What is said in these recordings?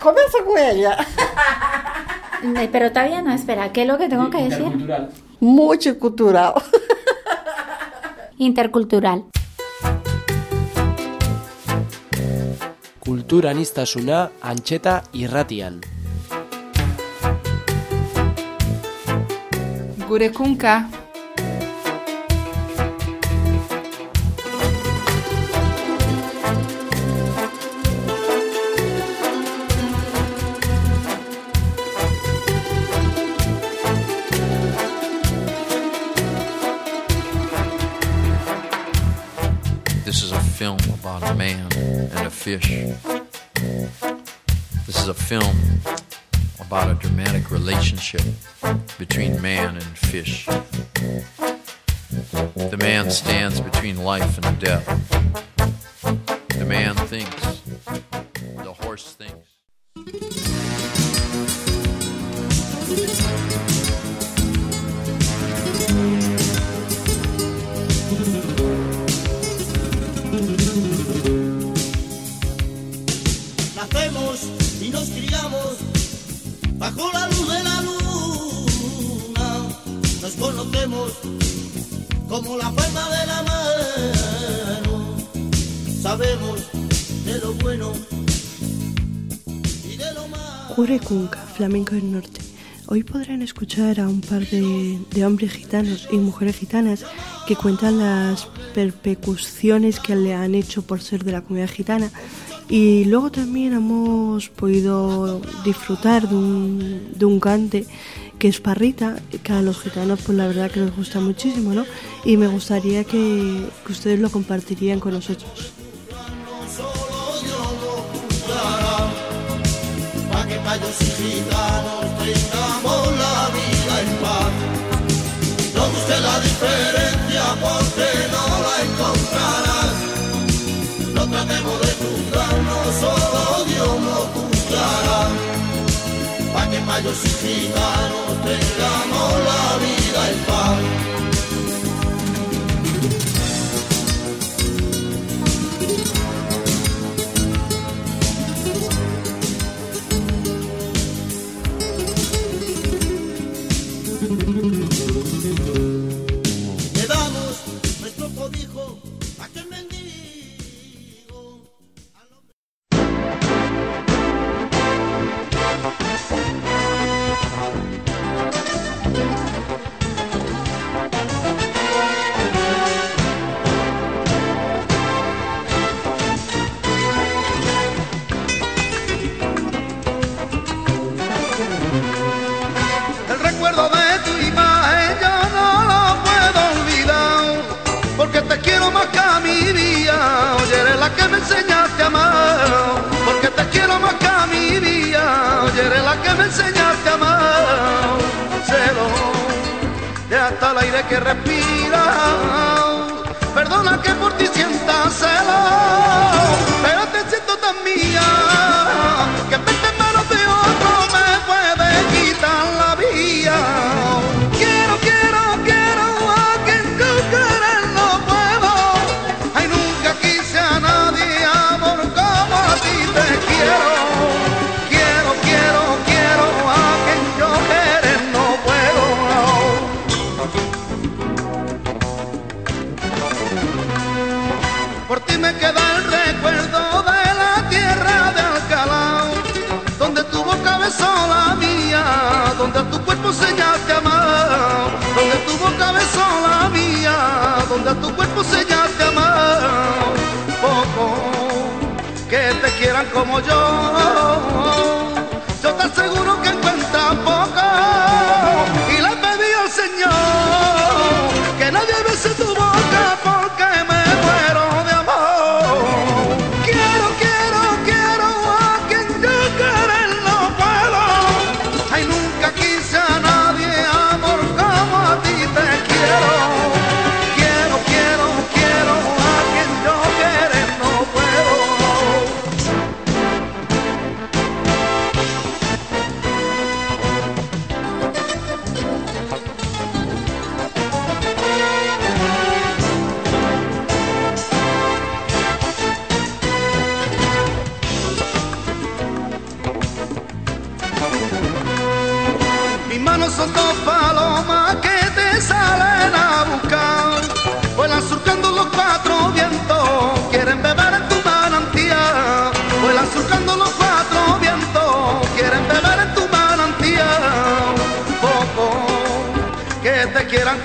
Comienzo con ella. Pero todavía no, espera, ¿qué es lo que tengo que decir? Intercultural. Mucho cultural. Intercultural. Kulturaniztasuna antxeta irratian. Gure kunka. Fish. This is a film about a dramatic relationship between man and fish. The man stands between life and death. The man thinks. Flamenco del norte. Hoy podrán escuchar a un par de, hombres gitanos y mujeres gitanas que cuentan las persecuciones que le han hecho por ser de la comunidad gitana. Y luego también hemos podido disfrutar de un, de un cante que es parrita, que a los gitanos pues la verdad que nos gusta muchísimo, ¿no? Y me gustaría que, que ustedes lo compartirían con nosotros. Y gitanos tengamos la vida en paz. No busques la diferencia porque no la encontrarás. No tratemos de juzgarnos, solo Dios lo juzgará. Pa' que payos y gitanos tengamos la vida en paz. Que a mi vida. Oye, eres la que me enseñaste a amar Porque te quiero más que enseñaste a amar Celo de hasta el aire que respira Perdona que por ti quieran como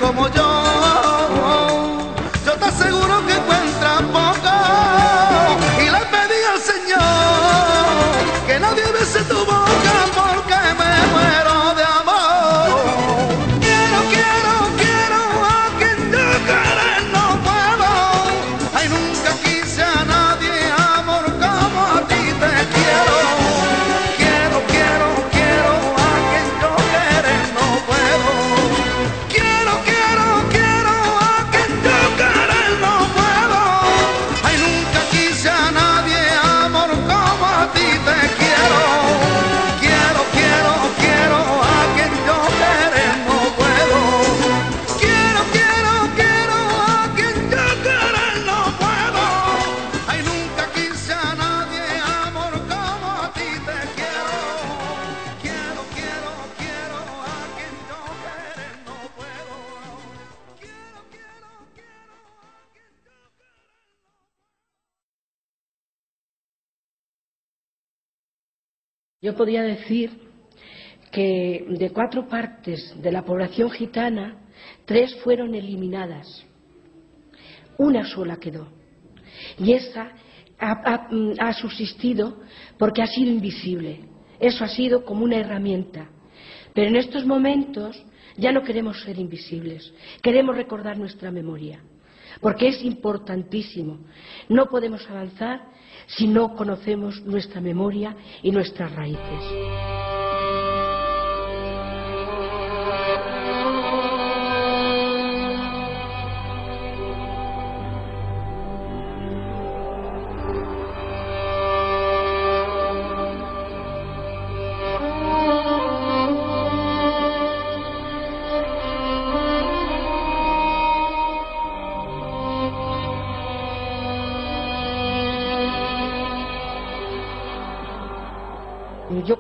como yo. Yo Yo podría decir que de cuatro partes de la población gitana, tres fueron eliminadas. Una sola quedó. Y esa ha, ha- subsistido porque ha sido invisible. Eso ha sido como una herramienta. Pero en estos momentos ya no queremos ser invisibles. Queremos recordar nuestra memoria. Porque es importantísimo. No podemos avanzar si no conocemos nuestra memoria y nuestras raíces.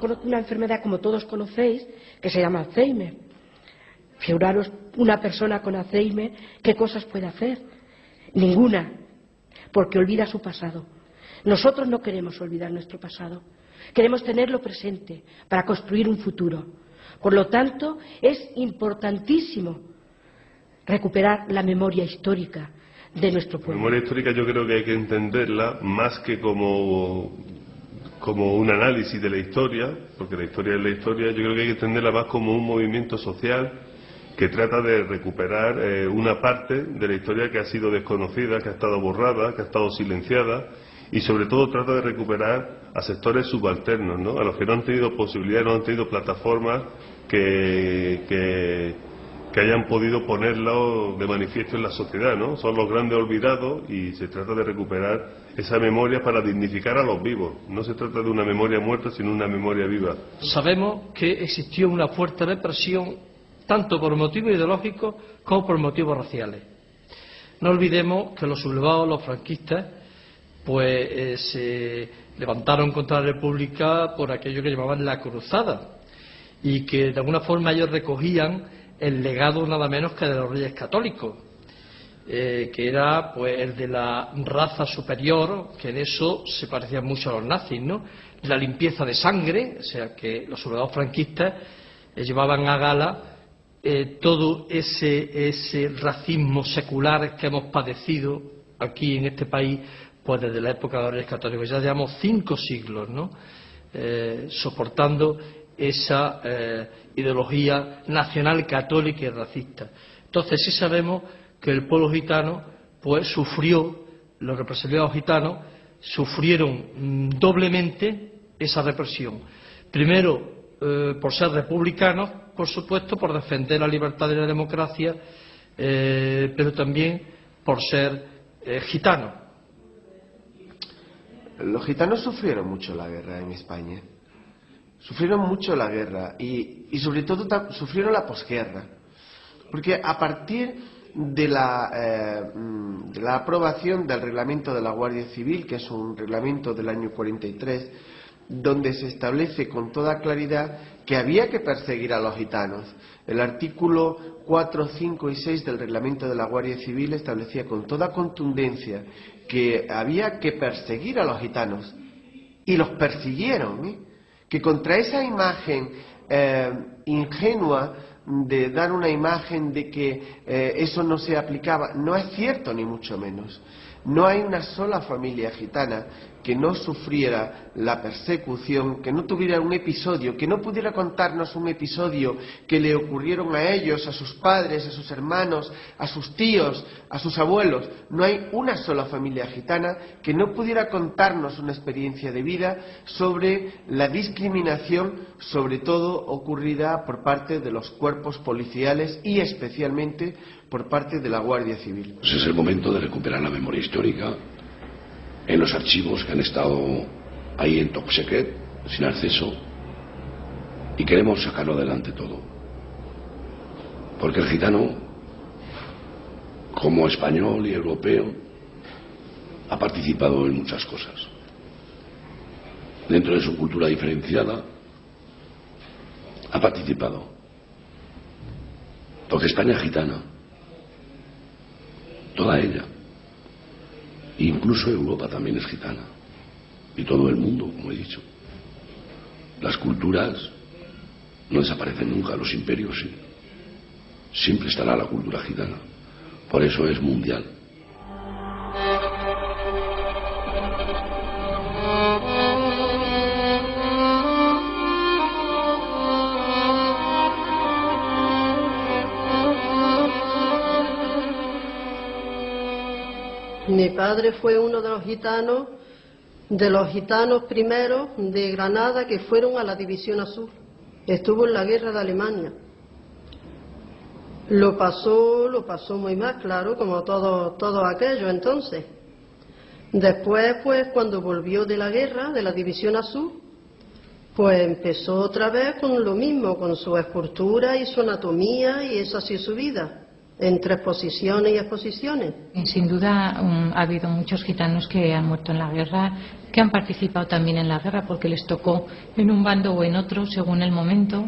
Conozco una enfermedad, como todos conocéis, que se llama Alzheimer. Figuraros una persona con Alzheimer, ¿qué cosas puede hacer? Ninguna, porque olvida su pasado. Nosotros no queremos olvidar nuestro pasado, queremos tenerlo presente para construir un futuro. Por lo tanto, es importantísimo recuperar la memoria histórica de nuestro La pueblo. memoria histórica yo creo que hay que entenderla más que como, como un análisis de la historia, porque la historia es la historia, yo creo que hay que entenderla más como un movimiento social que trata de recuperar eh, una parte de la historia que ha sido desconocida, que ha estado borrada, que ha estado silenciada y sobre todo trata de recuperar a sectores subalternos, ¿no? a los que no han tenido posibilidades, no han tenido plataformas que, que, que hayan podido ponerlo de manifiesto en la sociedad, ¿no? Son los grandes olvidados y se trata de recuperar esa memoria para dignificar a los vivos. No se trata de una memoria muerta, sino una memoria viva. Sabemos que existió una fuerte represión tanto por motivos ideológicos como por motivos raciales. No olvidemos que los sublevados, los franquistas, pues eh, se levantaron contra la República por aquello que llamaban la cruzada y que de alguna forma ellos recogían el legado nada menos que de los reyes católicos, eh, que era pues el de la raza superior, que en eso se parecía mucho a los nazis, ¿no? La limpieza de sangre, o sea que los soldados franquistas eh, llevaban a gala eh, todo ese, ese racismo secular que hemos padecido aquí en este país, pues desde la época de los reyes católicos, ya llevamos cinco siglos, ¿no? Soportando esa eh, ideología nacional católica y racista. Entonces sí sabemos que el pueblo gitano pues sufrió, los represaliados gitanos sufrieron mm, doblemente esa represión. Primero eh, por ser republicanos, por supuesto, por defender la libertad y la democracia, eh, pero también por ser eh, gitanos. Los gitanos sufrieron mucho la guerra en España. Sufrieron mucho la guerra y, y sobre todo sufrieron la posguerra. Porque a partir de la, eh, mm, de la aprobación del reglamento de la Guardia Civil, que es un reglamento del año 43, donde se establece con toda claridad que había que perseguir a los gitanos. El artículo 4, 5 y 6 del reglamento de la Guardia Civil establecía con toda contundencia que había que perseguir a los gitanos. Y los persiguieron. ¿eh? Que contra esa imagen eh, ingenua de dar una imagen de que eh, eso no se aplicaba, no es cierto ni mucho menos. No hay una sola familia gitana que no sufriera la persecución, que no tuviera un episodio, que no pudiera contarnos un episodio que le ocurrieron a ellos, a sus padres, a sus hermanos, a sus tíos, a sus abuelos. No hay una sola familia gitana que no pudiera contarnos una experiencia de vida sobre la discriminación, sobre todo ocurrida por parte de los cuerpos policiales y especialmente por parte de la Guardia Civil. Pues es el momento de recuperar la memoria histórica en los archivos que han estado ahí en top secret, sin acceso, y queremos sacarlo adelante todo. Porque el gitano, como español y europeo, ha participado en muchas cosas. Dentro de su cultura diferenciada, ha participado. Porque España es gitana, toda ella. Incluso Europa también es gitana. Y todo el mundo, como he dicho. Las culturas no desaparecen nunca, los imperios sí. Siempre estará la cultura gitana. Por eso es mundial. Padre fue uno de los gitanos, de los gitanos primeros de Granada que fueron a la División Azul. Estuvo en la guerra de Alemania. Lo pasó, lo pasó muy mal, claro, como todo, todo aquello entonces. Después, pues, cuando volvió de la guerra, de la División Azul, pues empezó otra vez con lo mismo, con su escultura y su anatomía, y ha sido su vida entre exposiciones y exposiciones. Sin duda um, ha habido muchos gitanos que han muerto en la guerra, que han participado también en la guerra porque les tocó en un bando o en otro según el momento.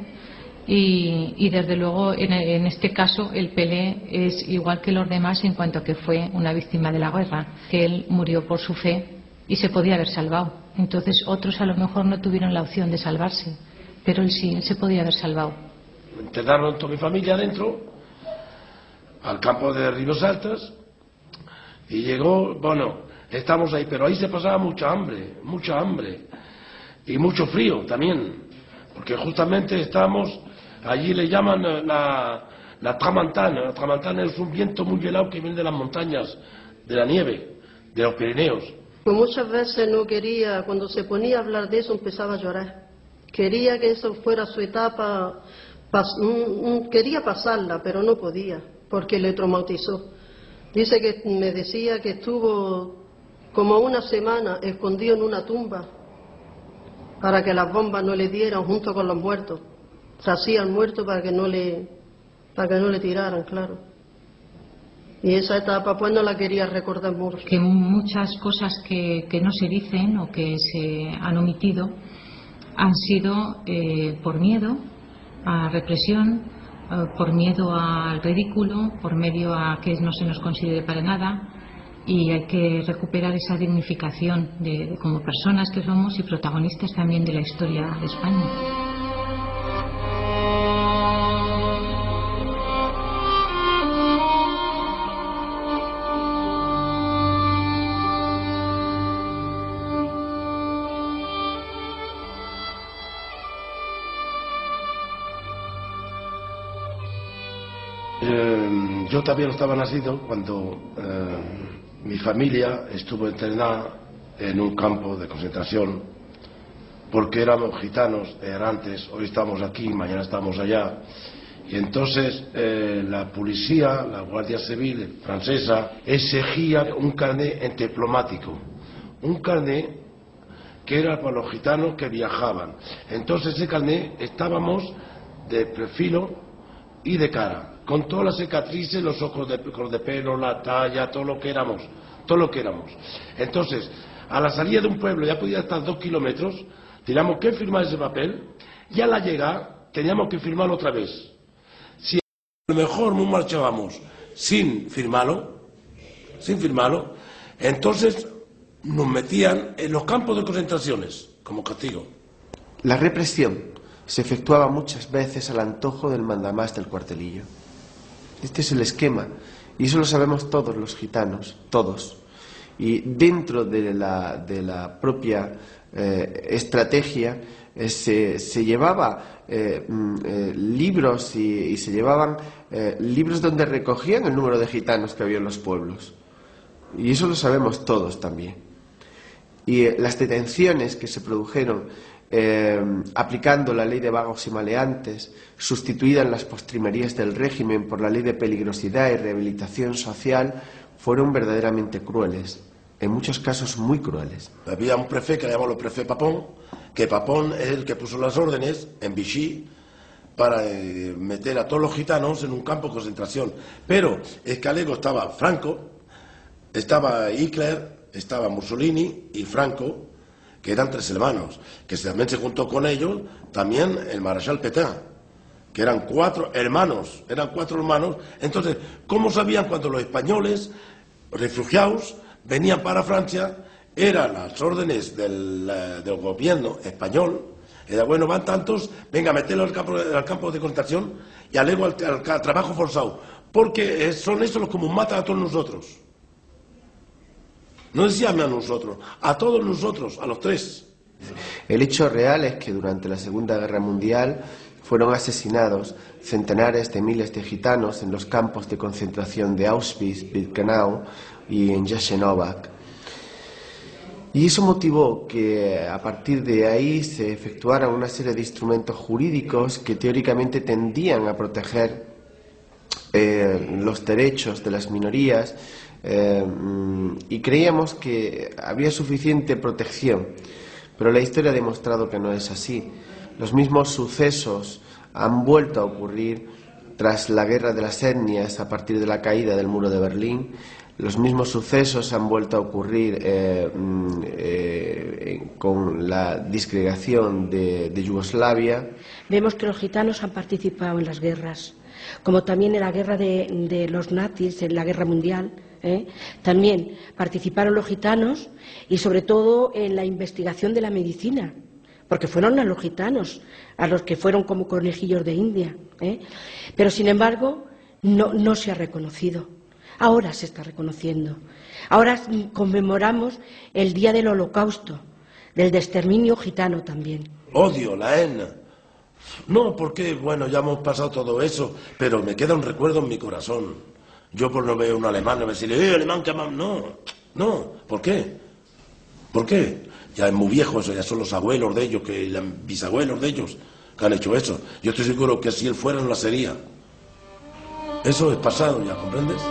Y, y desde luego en, en, este caso el Pelé es igual que los demás en cuanto a que fue una víctima de la guerra, que él murió por su fe y se podía haber salvado. Entonces otros a lo mejor no tuvieron la opción de salvarse, pero él sí, él se podía haber salvado. Enterraron toda mi familia adentro al campo de Ríos Altas y llegó, bueno, estamos ahí, pero ahí se pasaba mucha hambre, mucha hambre y mucho frío también, porque justamente estamos, allí le llaman la, la tramantana, la tramantana es un viento muy helado que viene de las montañas, de la nieve, de los Pirineos. Muchas veces no quería, cuando se ponía a hablar de eso empezaba a llorar. Quería que eso fuera su etapa, quería pasarla, pero no podía porque le traumatizó. Dice que me decía que estuvo como una semana escondido en una tumba para que las bombas no le dieran junto con los muertos. Se hacían muertos para que no le para que no le tiraran, claro. Y esa etapa pues no la quería recordar mucho. Que muchas cosas que, que no se dicen o que se han omitido han sido eh, por miedo a represión, por miedo al ridículo, por medio a que no se nos considere para nada y hay que recuperar esa dignificación de, de como personas que somos y protagonistas también de la historia de España. Eh, yo también estaba nacido cuando eh, mi familia estuvo internada en un campo de concentración porque éramos gitanos errantes, hoy estamos aquí, mañana estamos allá. Y entonces eh, la policía, la Guardia Civil francesa, exigía un carnet diplomático, un carnet que era para los gitanos que viajaban. Entonces ese carnet estábamos de perfil y de cara con todas las cicatrices, los ojos de, de pelo, la talla, todo lo que éramos, todo lo que éramos. Entonces, a la salida de un pueblo, ya podía estar dos kilómetros, Teníamos que firmar ese papel y a la llegada teníamos que firmarlo otra vez. Si a lo mejor no marchábamos sin firmarlo, sin firmarlo, entonces nos metían en los campos de concentraciones como castigo. La represión se efectuaba muchas veces al antojo del mandamás del cuartelillo. Este es el esquema, y eso lo sabemos todos los gitanos, todos. Y dentro de la, de la propia eh, estrategia eh, se, se, llevaba eh, mm, libros y, se llevaban libros donde recogían el número de gitanos que había en los pueblos. Y eso lo sabemos todos también. Y las detenciones que se produjeron eh, aplicando la ley de vagos y maleantes, sustituida en las postrimerías del régimen por la ley de peligrosidad y rehabilitación social, fueron verdaderamente crueles, en muchos casos muy crueles. Había un prefé que le el prefé Papón, que Papón es el que puso las órdenes en Vichy para eh, meter a todos los gitanos en un campo de concentración. Pero es que Alego estaba Franco, estaba Hitler, estaba Mussolini y Franco, que eran tres hermanos, que también se juntó con ellos también el Marshal Petain, que eran cuatro hermanos, eran cuatro hermanos. Entonces, ¿cómo sabían cuando los españoles, refugiados, venían para Francia? Eran las órdenes del, eh, gobierno español, era bueno, van tantos, venga, meterlo al campo, al campo de concentración y alego al, al, trabajo forzado, porque son esos los que nos matan a todos nosotros. No decíame a nosotros, a todos nosotros, a los tres. El hecho real es que durante la Segunda Guerra Mundial fueron asesinados centenares de miles de gitanos en los campos de concentración de Auschwitz, Birkenau y en Jasenovac. Y eso motivó que a partir de ahí se efectuaran una serie de instrumentos jurídicos que teóricamente tendían a proteger eh, los derechos de las minorías eh, y creíamos que había suficiente protección, pero la historia ha demostrado que no es así. Los mismos sucesos han vuelto a ocurrir tras la guerra de las etnias a partir de la caída del muro de Berlín. Los mismos sucesos han vuelto a ocurrir eh, eh, con la disgregación de, de Yugoslavia. Vemos que los gitanos han participado en las guerras, como también en la guerra de, de los nazis, en la guerra mundial. ¿Eh? También participaron los gitanos y sobre todo en la investigación de la medicina, porque fueron a los gitanos, a los que fueron como conejillos de India. ¿eh? Pero sin embargo, no, no se ha reconocido. Ahora se está reconociendo. Ahora conmemoramos el Día del Holocausto, del exterminio gitano también. Odio, la ENA. No, porque, bueno, ya hemos pasado todo eso, pero me queda un recuerdo en mi corazón. Yo por no ver un alemán, no me decirle, ¡eh, alemán, que! No, no, ¿por qué? ¿Por qué? Ya es muy viejo eso, ya son los abuelos de ellos, que los bisabuelos de ellos que han hecho eso. Yo estoy seguro que si él fuera no la sería. Eso es pasado ya, ¿comprendes?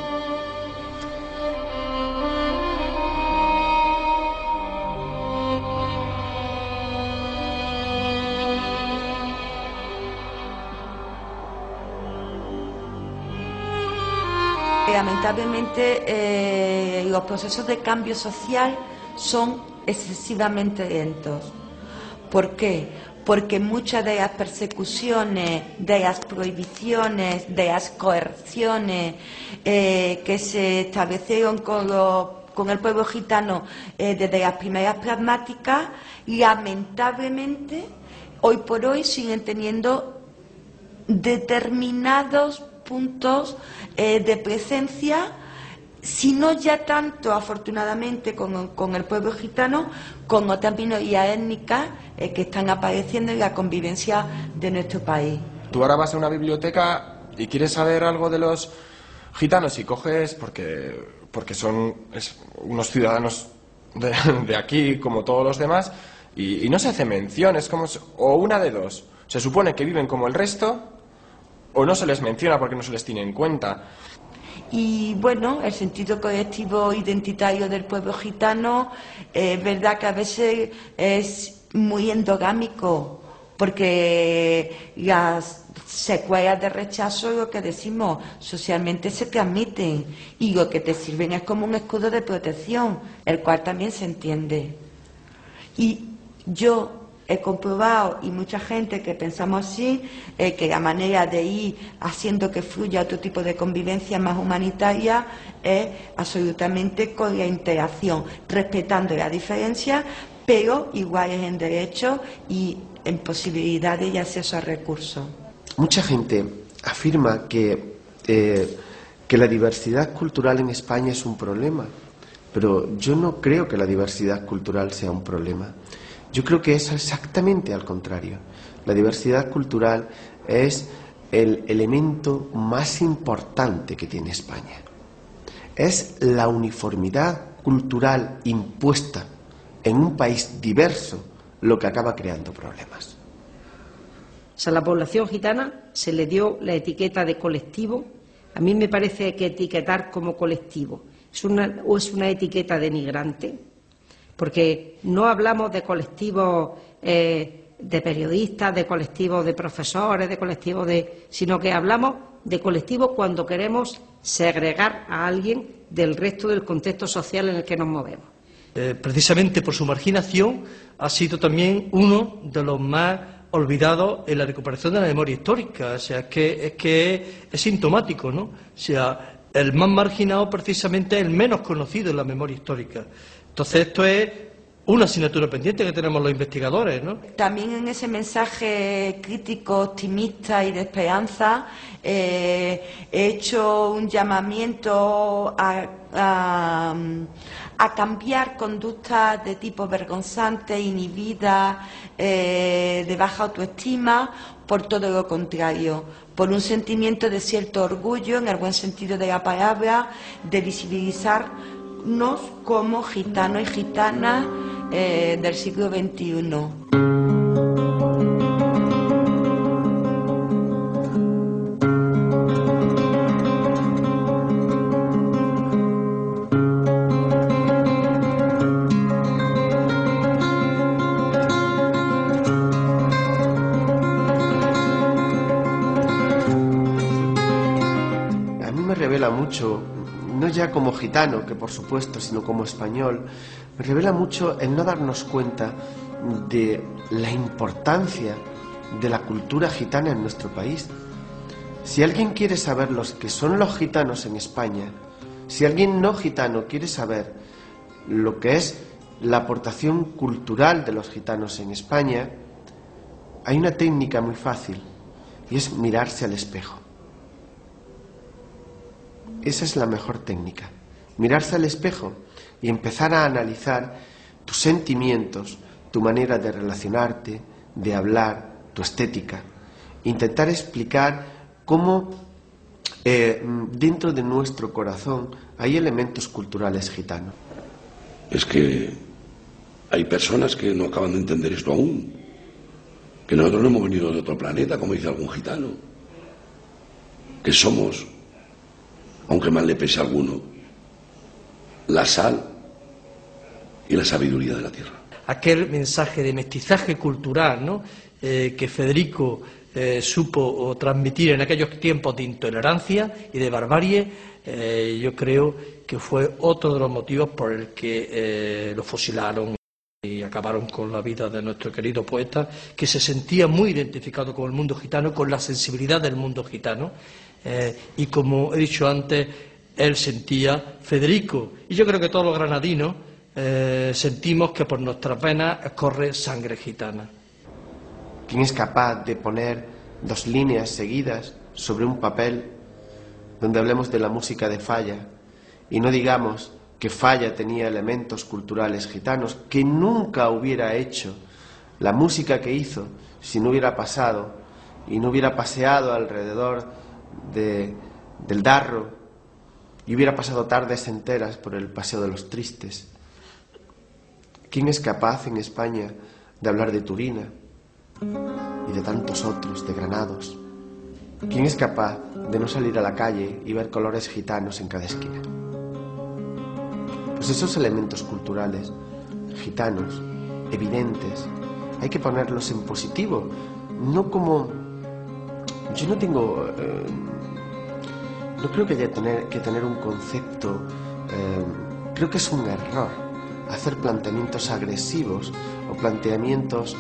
Lamentablemente eh, los procesos de cambio social son excesivamente lentos. ¿Por qué? Porque muchas de las persecuciones, de las prohibiciones, de las coerciones eh, que se establecieron con, el pueblo gitano eh, desde las primeras pragmáticas, lamentablemente, hoy por hoy siguen teniendo determinados puntos eh, de presencia, sino ya tanto, afortunadamente, con, con, el pueblo gitano, como otras minorías étnicas eh, que están apareciendo en la convivencia de nuestro país. Tú ahora vas a una biblioteca y quieres saber algo de los gitanos y coges, porque, porque son es, unos ciudadanos de, de, aquí como todos los demás, y, y no se hace mención, es como, o una de dos. Se supone que viven como el resto o no se les menciona porque no se les tiene en cuenta. Y bueno, el sentido colectivo identitario del pueblo gitano es eh, verdad que a veces es muy endogámico, porque las secuelas de rechazo, lo que decimos, socialmente se transmiten y lo que te sirven es como un escudo de protección, el cual también se entiende. Y yo he comprobado, y mucha gente que pensamos así, eh, que la manera de ir haciendo que fluya otro tipo de convivencia más humanitaria es absolutamente con la interacción, respetando la diferencia, pero iguales en derechos y en posibilidades y acceso a recursos. Mucha gente afirma que, eh, que la diversidad cultural en España es un problema, pero yo no creo que la diversidad cultural sea un problema. Yo creo que es exactamente al contrario. La diversidad cultural es el elemento más importante que tiene España. Es la uniformidad cultural impuesta en un país diverso lo que acaba creando problemas. A la población gitana se le dio la etiqueta de colectivo. A mí me parece que etiquetar como colectivo es una, o es una etiqueta denigrante porque no hablamos de colectivos eh, de periodistas, de colectivos de profesores, de colectivos de. sino que hablamos de colectivos cuando queremos segregar a alguien del resto del contexto social en el que nos movemos. Eh, precisamente por su marginación, ha sido también uno de los más olvidados en la recuperación de la memoria histórica. O sea, es que es, que es sintomático, ¿no? O sea, el más marginado precisamente es el menos conocido en la memoria histórica. Entonces, esto es una asignatura pendiente que tenemos los investigadores, ¿no? También en ese mensaje crítico, optimista y de esperanza, eh, he hecho un llamamiento a, cambiar conductas de tipo vergonzante, inhibida, eh, de baja autoestima, por todo lo contrario, por un sentimiento de cierto orgullo, en el buen sentido de la palabra, de visibilizar nos como gitanos y gitanas eh, del siglo XXI. A mí me revela mucho no ya como gitano, que por supuesto, sino como español, revela mucho el no darnos cuenta de la importancia de la cultura gitana en nuestro país. Si alguien quiere saber los que son los gitanos en España, si alguien no gitano quiere saber lo que es la aportación cultural de los gitanos en España, hay una técnica muy fácil y es mirarse al espejo. Esa es la mejor técnica. Mirarse al espejo y empezar a analizar tus sentimientos, tu manera de relacionarte, de hablar, tu estética. Intentar explicar cómo eh, dentro de nuestro corazón hay elementos culturales gitanos. Es que hay personas que no acaban de entender esto aún. Que nosotros no hemos venido de otro planeta, como dice algún gitano. Que somos aunque mal le pese a alguno, la sal y la sabiduría de la tierra. Aquel mensaje de mestizaje cultural ¿no? Eh, que Federico eh, supo transmitir en aquellos tiempos de intolerancia y de barbarie, eh, yo creo que fue otro de los motivos por el que lo fusilaron y acabaron con la vida de nuestro querido poeta, que se sentía muy identificado con el mundo gitano, con la sensibilidad del mundo gitano, eh, y como he dicho antes, él sentía Federico. Y yo creo que todos los granadinos eh, sentimos que por nuestras venas corre sangre gitana. ¿Quién es capaz de poner dos líneas seguidas sobre un papel donde hablemos de la música de Falla y no digamos que Falla tenía elementos culturales gitanos que nunca hubiera hecho la música que hizo si no hubiera pasado y no hubiera paseado alrededor del Darro y hubiera pasado tardes enteras por el Paseo de los Tristes. ¿Quién es capaz en España de hablar de Turina y de tantos otros, de Granados? ¿Quién es capaz de no salir a la calle y ver colores gitanos en cada esquina? Pues esos elementos culturales, gitanos, evidentes, hay que ponerlos en positivo, no como... Yo no tengo... Eh, no creo que haya tener, que tener un concepto, eh, creo que es un error hacer planteamientos agresivos o planteamientos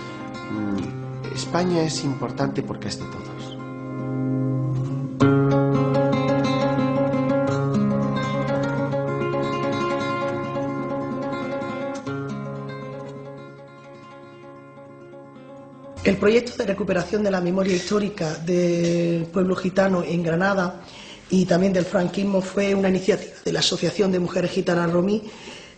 mm, España es importante porque es de todos. El proyecto de recuperación de la memoria histórica del pueblo gitano en Granada y también del franquismo fue una iniciativa de la Asociación de Mujeres Gitanas Romí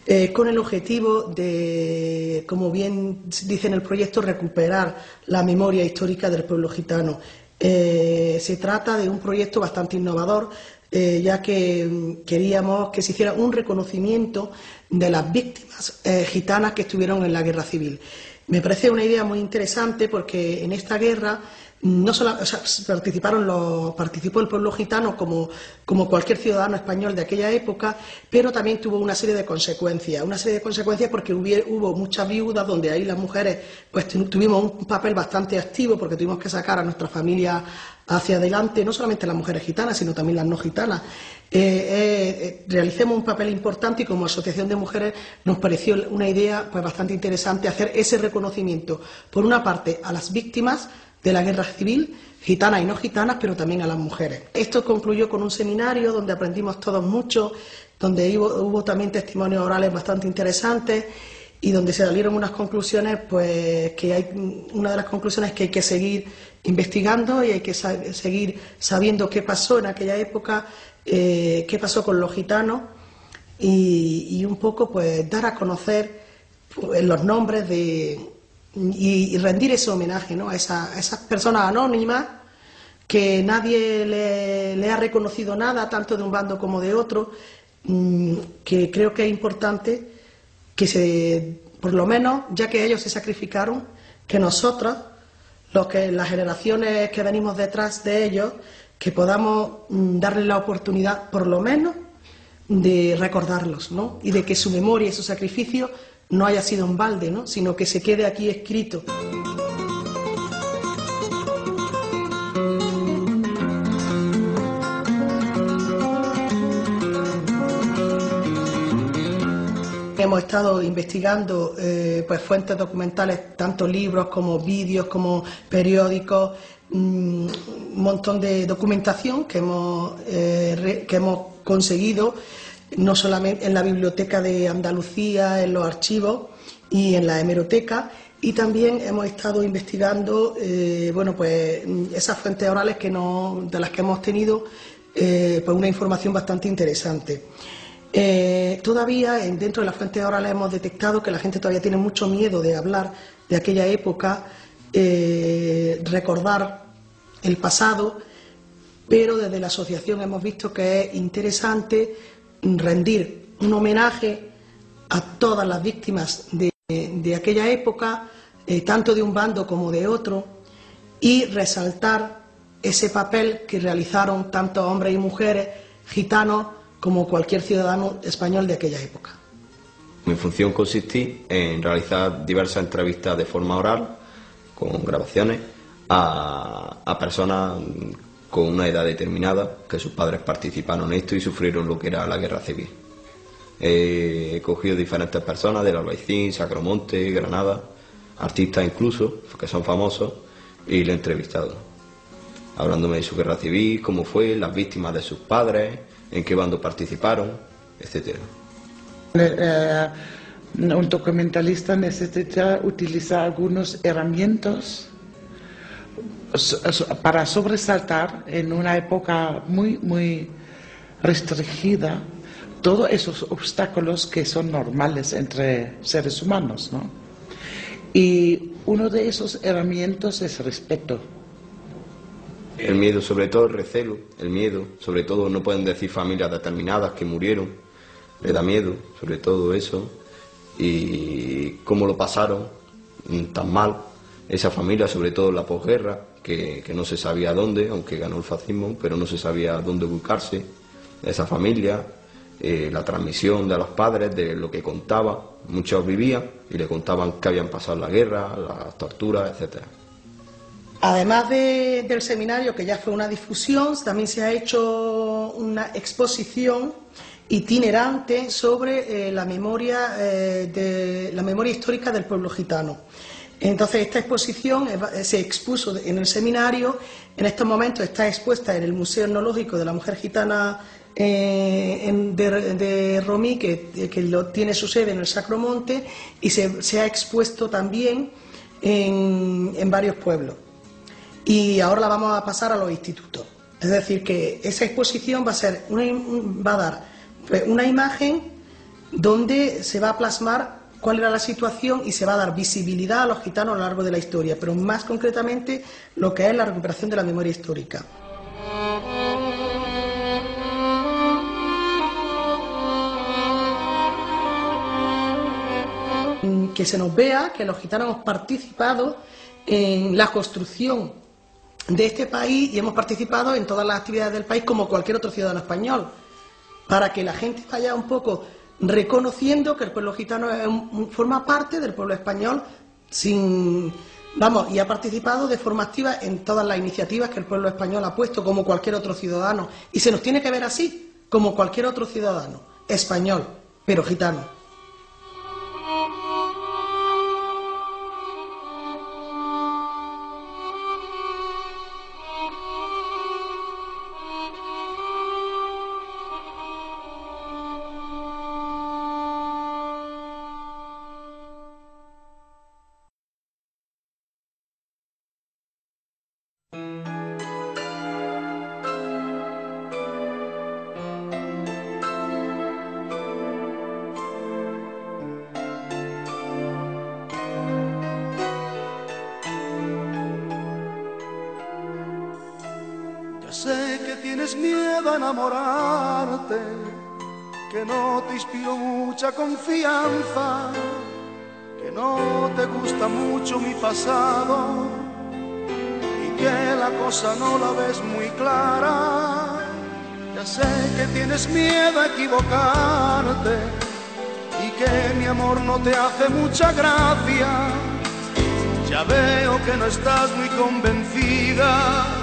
eh, con el objetivo de, como bien dice en el proyecto, recuperar la memoria histórica del pueblo gitano. Eh, se trata de un proyecto bastante innovador, eh, ya que queríamos que se hiciera un reconocimiento de las víctimas gitanas que estuvieron en la guerra civil. Me parece una idea muy interesante porque en esta guerra no solo participaron los, participó el pueblo gitano como, como, cualquier ciudadano español de aquella época, pero también tuvo una serie de consecuencias. Una serie de consecuencias porque hubo, muchas viudas donde ahí las mujeres pues tuvimos un papel bastante activo porque tuvimos que sacar a nuestra familia hacia adelante, no solamente las mujeres gitanas, sino también las no gitanas. Eh, eh, realicemos un papel importante y como asociación de mujeres nos pareció una idea pues, bastante interesante hacer ese reconocimiento, por una parte, a las víctimas de la guerra civil, gitanas y no gitanas, pero también a las mujeres. Esto concluyó con un seminario donde aprendimos todos mucho, donde hubo, también testimonios orales bastante interesantes y donde se salieron unas conclusiones, pues que hay una de las conclusiones es que hay que seguir investigando y hay que seguir sabiendo qué pasó en aquella época, eh, qué pasó con los gitanos y, un poco pues dar a conocer pues, los nombres de, y, rendir ese homenaje ¿no? a, esas personas anónimas que nadie le, ha reconocido nada, tanto de un bando como de otro, mm, que creo que es importante que se, por lo menos, ya que ellos se sacrificaron, que nosotros, los que las generaciones que venimos detrás de ellos, que podamos mm, darles la oportunidad, por lo menos, de recordarlos, ¿no? Y de que su memoria y su sacrificio no haya sido en balde, ¿no? Sino que se quede aquí escrito. Hemos estado investigando eh, pues, fuentes documentales, tanto libros como vídeos, como periódicos, mm, un montón de documentación que hemos, eh, que hemos conseguido no solamente en la biblioteca de Andalucía, en los archivos y en la hemeroteca, y también hemos estado investigando eh, bueno, pues, esas fuentes orales que no, de las que hemos tenido pues una información bastante interesante. Eh, todavía dentro de las fuentes orales hemos detectado que la gente todavía tiene mucho miedo de hablar de aquella época, recordar el pasado, pero desde la asociación hemos visto que es interesante rendir un homenaje a todas las víctimas de, aquella época, eh, tanto de un bando como de otro, y resaltar ese papel que realizaron tanto hombres y mujeres, gitanos, como cualquier ciudadano español de aquella época. Mi función consistía en realizar diversas entrevistas de forma oral, con grabaciones, a, a personas con una edad determinada, que sus padres participaron en esto y sufrieron lo que era la guerra civil. he cogido diferentes personas del Albaicín, Sacromonte, Granada, artistas incluso, que son famosos, y le he entrevistado, hablándome de su guerra civil, cómo fue, las víctimas de sus padres, en qué bando participaron, etc. Eh, un documentalista necesita utilizar algunas herramientas para sobresaltar en una época muy, muy restringida todos esos obstáculos que son normales entre seres humanos. ¿no? Y uno de esos herramientas es respeto. El miedo, sobre todo el recelo, el miedo, sobre todo no pueden decir familias determinadas que murieron, le da miedo, sobre todo eso, y cómo lo pasaron tan mal, esa familia, sobre todo en la posguerra, que, no se sabía dónde, aunque ganó el fascismo, pero no se sabía dónde buscarse, esa familia, eh, la transmisión de los padres, de lo que contaba, muchos vivían y le contaban que habían pasado la guerra, las torturas, etcétera. Además del seminario, que ya fue una difusión, también se ha hecho una exposición itinerante sobre eh, la, memoria, eh, la memoria histórica del pueblo gitano. Entonces, esta exposición se expuso en el seminario, en estos momentos está expuesta en el Museo Etnológico de la Mujer Gitana eh, de, de Romí, que, lo, tiene su sede en el Sacromonte, y se, ha expuesto también en varios pueblos. Y ahora la vamos a pasar a los institutos. Es decir, que esa exposición va a, ser una, va a dar pues, una imagen donde se va a plasmar cuál era la situación y se va a dar visibilidad a los gitanos a lo largo de la historia, pero más concretamente lo que es la recuperación de la memoria histórica. Que se nos vea que los gitanos hemos participado en la construcción de este país y hemos participado en todas las actividades del país como cualquier otro ciudadano español, para que la gente vaya un poco reconociendo que el pueblo gitano es un- forma parte del pueblo español sin vamos y ha participado de forma activa en todas las iniciativas que el pueblo español ha puesto como cualquier otro ciudadano. Y se nos tiene que ver así como cualquier otro ciudadano español pero gitano sé que tienes miedo a enamorarte, que no te inspiro mucha confianza, que no te gusta mucho mi pasado y que la cosa no la ves muy clara. Ya sé que tienes miedo a equivocarte y que mi amor no te hace mucha gracia. Ya veo que no estás muy convencida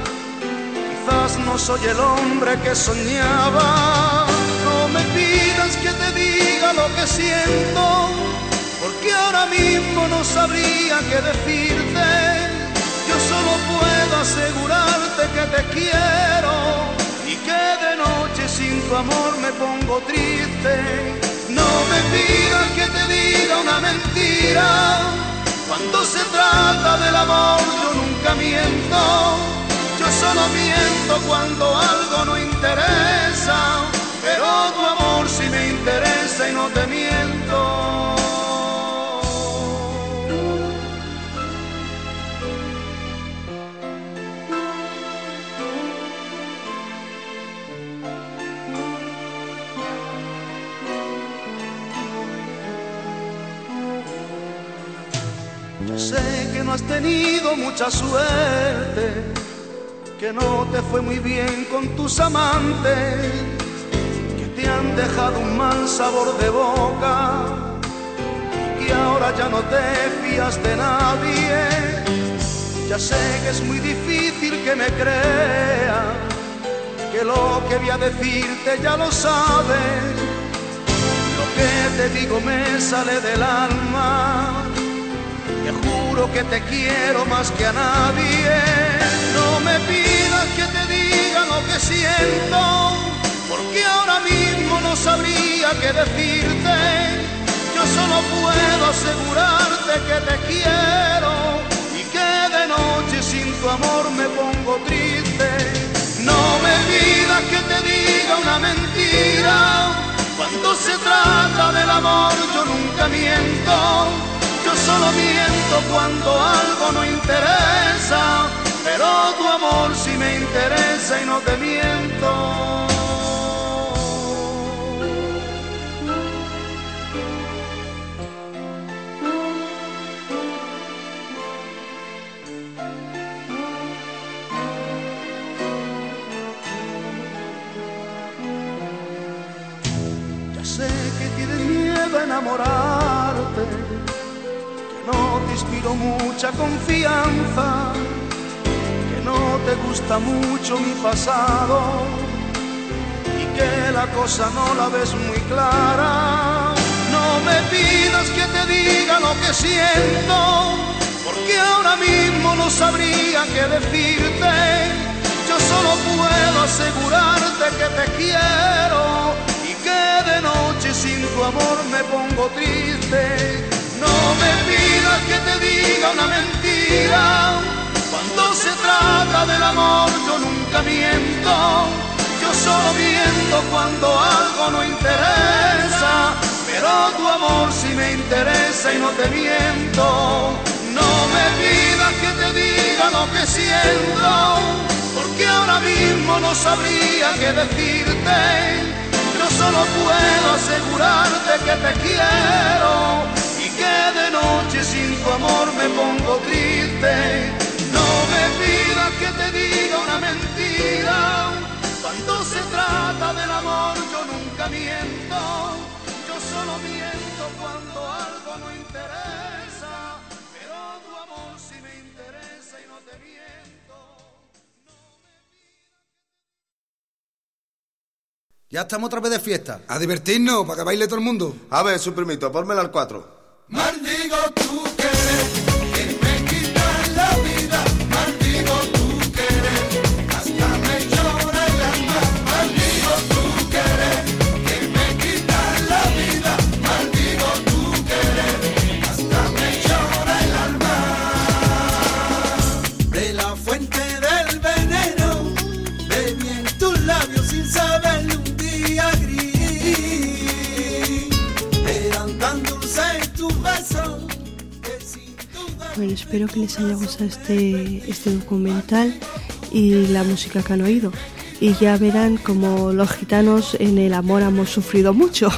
No soy el hombre que soñaba. No me pidas que te diga lo que siento, porque ahora mismo no sabría qué decirte. Yo solo puedo asegurarte que te quiero y que de noche sin tu amor me pongo triste. No me pidas que te diga una mentira. Cuando se trata del amor yo nunca miento. Solo miento cuando algo no interesa, pero tu amor sí me interesa y no te miento. Sé que no has tenido mucha suerte que no te fue muy bien con tus amantes, que te han dejado un mal sabor de boca y que ahora ya no te fías de nadie. Ya sé que es muy difícil que me creas, que lo que voy a decirte ya lo sabes. Lo que te digo me sale del alma, te juro que te quiero más que a nadie. No me pidas que te diga lo que siento, porque ahora mismo no sabría qué decirte. Yo solo puedo asegurarte que te quiero y que de noche sin tu amor me pongo triste. No me pidas que te diga una mentira, cuando se trata del amor yo nunca miento. Yo solo miento cuando algo no interesa, pero tu amor sí me interesa y no te miento. Ya sé que tienes miedo a enamorarte, que no te inspiro mucha confianza, no te gusta mucho mi pasado y que la cosa no la ves muy clara. No me pidas que te diga lo que siento, porque ahora mismo no sabría qué decirte. Yo solo puedo asegurarte que te quiero y que de noche sin tu amor me pongo triste. No me pidas que te diga una mentira. Cuando se trata del amor yo nunca miento. Yo solo miento cuando algo no interesa. Pero tu amor sí me interesa y no te miento. No me pidas que te diga lo que siento, porque ahora mismo no sabría qué decirte. Yo solo puedo asegurarte que te quiero y que de noche sin tu amor me pongo triste. No me pidas que te diga una mentira. Cuando se trata del amor yo nunca miento. Yo solo miento cuando algo no interesa. Pero tu amor sí me interesa y no te miento. Ya estamos otra vez de fiesta. A divertirnos, para que baile todo el mundo. A ver, su primito, pónmela al 4. Maldigo tu espero que les haya gustado este, este documental y la música que han oído. Y ya verán como los gitanos en el amor hemos sufrido mucho.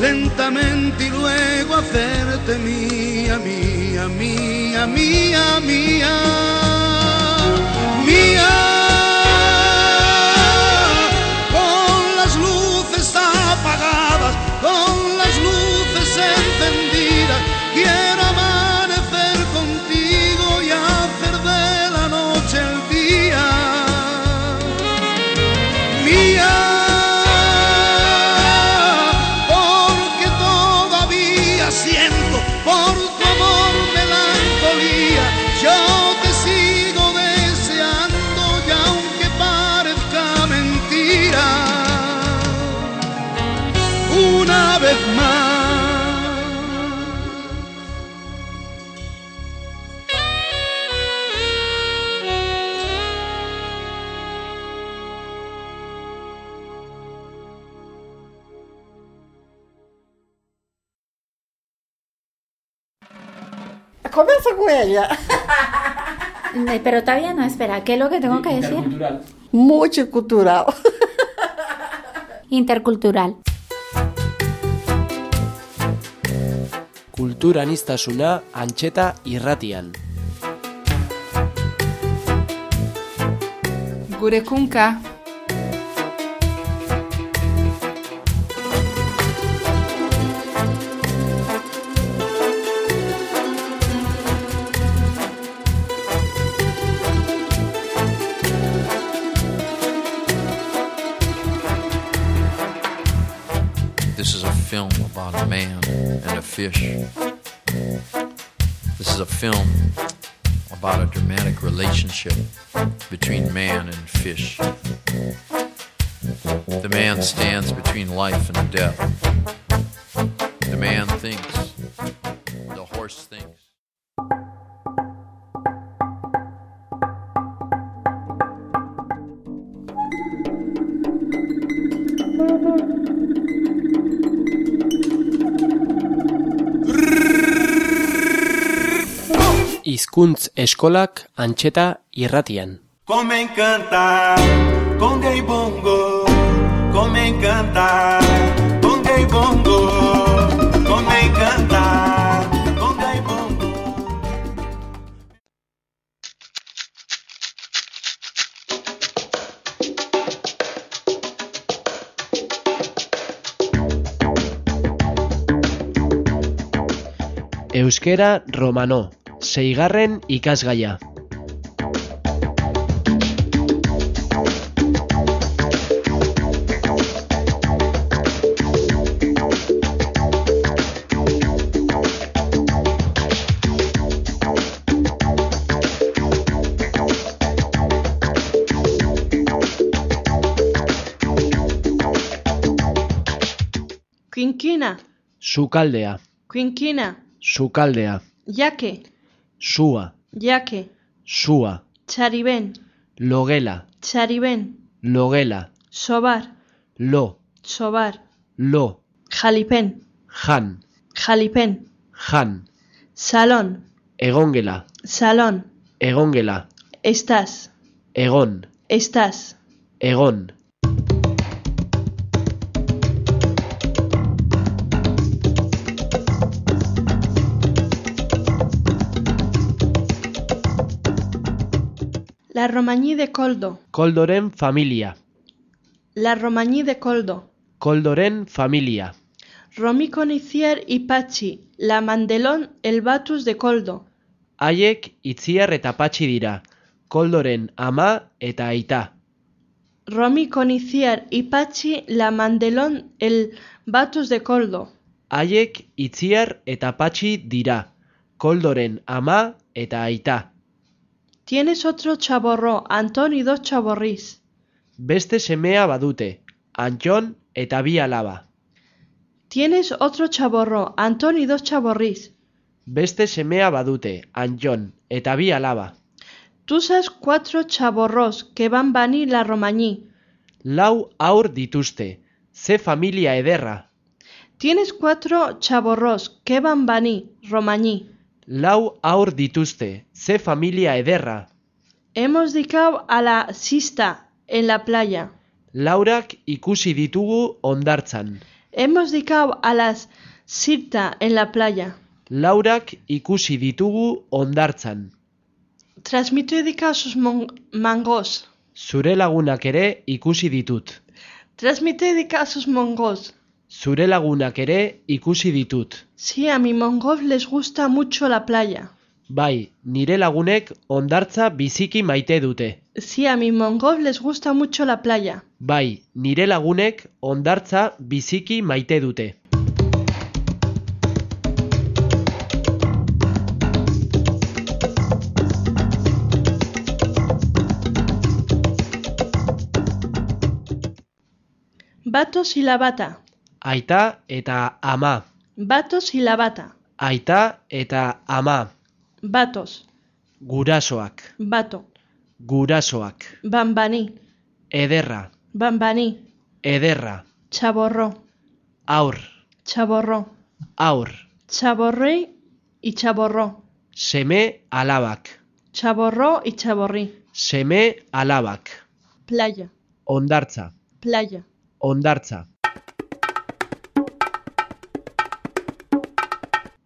Lentamente y luego hacerte mía, mía, mía, mía, mía, mía. Pero todavía no, espera, ¿qué es lo que tengo que decir? Mucho cultural. Intercultural. Kulturaniztasuna antxeta irratian. Gure kunka. Film about a man and a fish. This is a film about a dramatic relationship between man and fish. The man stands between life and death. The man thinks. Hizkuntz eskolak antxeta irratian. Come encanta con gay bongo, come encanta con gay bongo, come encanta con gay bongo. Euskera romano, seigarren ikasgaia. Quinquina, Sukaldea, quinquina, sukaldea, yaque, sua, yaque, sua, charibén, logela, charibén, logela, sobar, lo, sobar, lo, jalipén, jan, jalipén, jan, salón, egongela, salón, egongela, estás, egon, estás, egon. Romagni de Koldo. Koldoren familia. La Romagni de Koldo. Koldoren familia. Romiko niziar ipatxi, la mandelon elbatuz de Koldo. Haiek itziar eta patxi dira, Koldoren ama eta aita. Romiko niziar ipatxi, la mandelon elbatuz de Koldo. Haiek itziar eta patxi dira, Koldoren ama eta aita. Tienes otro chaborro, Antón y dos chaborrís. Beste semea badute. Antxon eta bi alaba. Tienes otro chaborro, Antón y dos chaborrís. Beste semea badute. Antxon eta bi alaba. Tú sabes cuatro chaborros que van bani la Romaní. Lau aur dituzte. Ze familia ederra. Tienes cuatro chaborros que van bani, Romaní. Lau aur dituzte. Ze familia ederra. Hemos dedicado a la sista en la playa. Laurak ikusi ditugu ondartzan. Hemos dedicado a las sirta en la playa. Laurak ikusi ditugu ondartzan. Transmito dedica a sus mangos. Zure lagunak ere ikusi ditut. Transmite dedica a sus mongos. Zure lagunak ere ikusi ditut. Sí, a mi mongos les gusta mucho la playa. Bai, nire lagunek ondartza biziki maite dute. Sí, a mi mongos les gusta mucho la playa. Bai, nire lagunek ondartza biziki maite dute. Batos y la bata. Aita eta ama. Batoz hilabata. Aita eta ama. Batoz. Gurasoak. Bato. Gurasoak. Banbani. Ederra. Banbani. Ederra. Txaborro. Aur. Txaborro. Aur. Txaborri itxaborro. Seme alabak. Txaborro itxaborri. Seme alabak. Playa. Ondartza. Playa. Ondartza.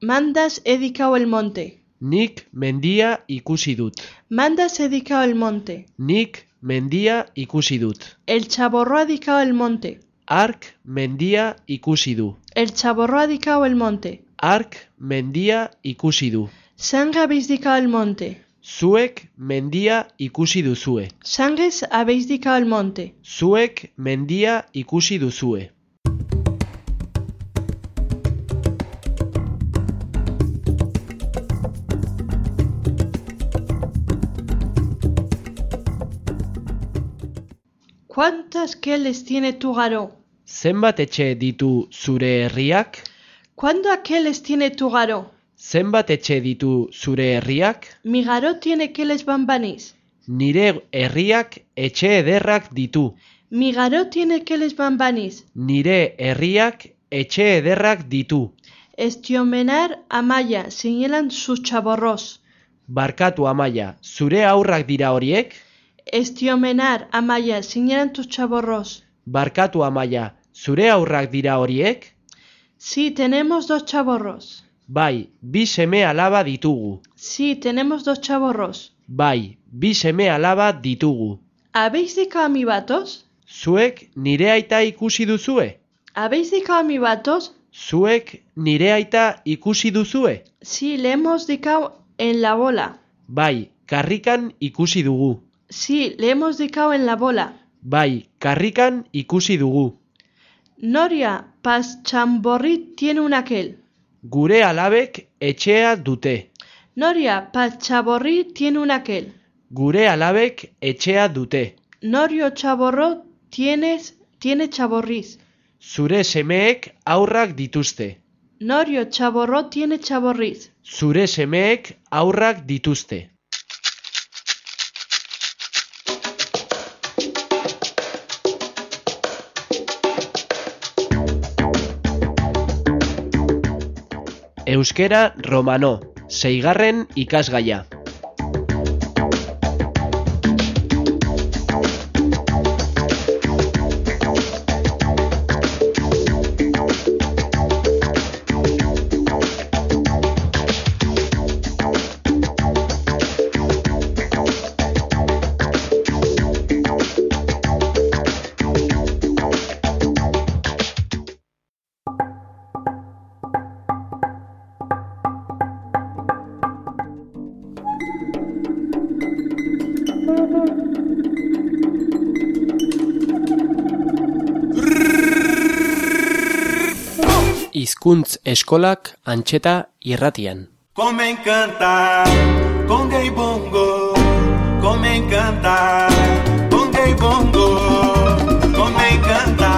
Mandas dedicado el monte. Nik mendia ikusi dut. Mandas dedicado el monte. Nik mendia ikusi dut. El chaborro ha dedicado el monte. Ark mendia ikusi du. El chaborro ha dedicado el monte. Ark mendia ikusi du. Sangue habéis dedicado el monte. Zuek mendia ikusi duzue. Habéis dedicado el monte. Zuek mendia ikusi duzue. ¿Cuántas queles tiene tu garó? Zenbat etxe ditu zure herriak? ¿Cuándo aqueles tiene tu garó? Zenbat etxe ditu zure herriak? Mi garó tiene queles bambanís. Nire herriak etxe ederrak ditu. Mi garó tiene queles bambanís. Nire herriak etxe ederrak ditu. Estiomenar amaya, señalan sus chaborros. Barkatu amaia, zure aurrak dira horiek? Estiomenar amaya, señalan tus chaborros. Barkatu amaia, zure aurrak dira horiek? Sí, tenemos dos chaborros. Bai, bi seme alaba ditugu. Sí, tenemos dos chaborros. Bai, bi seme alaba ditugu. ¿Habéis dedicado a mi vatos? Zuek nire aita ikusi duzue? ¿Habéis dedicado a mi vatos? Zuek nire aita ikusi duzue? Sí, le hemos dedicado en la bola. Bai, karrikan ikusi dugu. Sí, le hemos dedicado en la bola. Bai, karrikan ikusi dugu. Noria, Paschamborri tiene un aquel. Gure alabek etxea dute. Noria, Pachaborri tiene un aquel. Gure alabek etxea dute. Norio Chaborro tienes, tiene chaborris. Zure semeek aurrak dituzte. Norio Chaborro tiene chaborris. Zure semeek aurrak dituzte. Euskera romano, seigarren ikasgaia. Eskolak antxeta irratian. Come encanta con gay bongo, come encanta con gay bongo, come encanta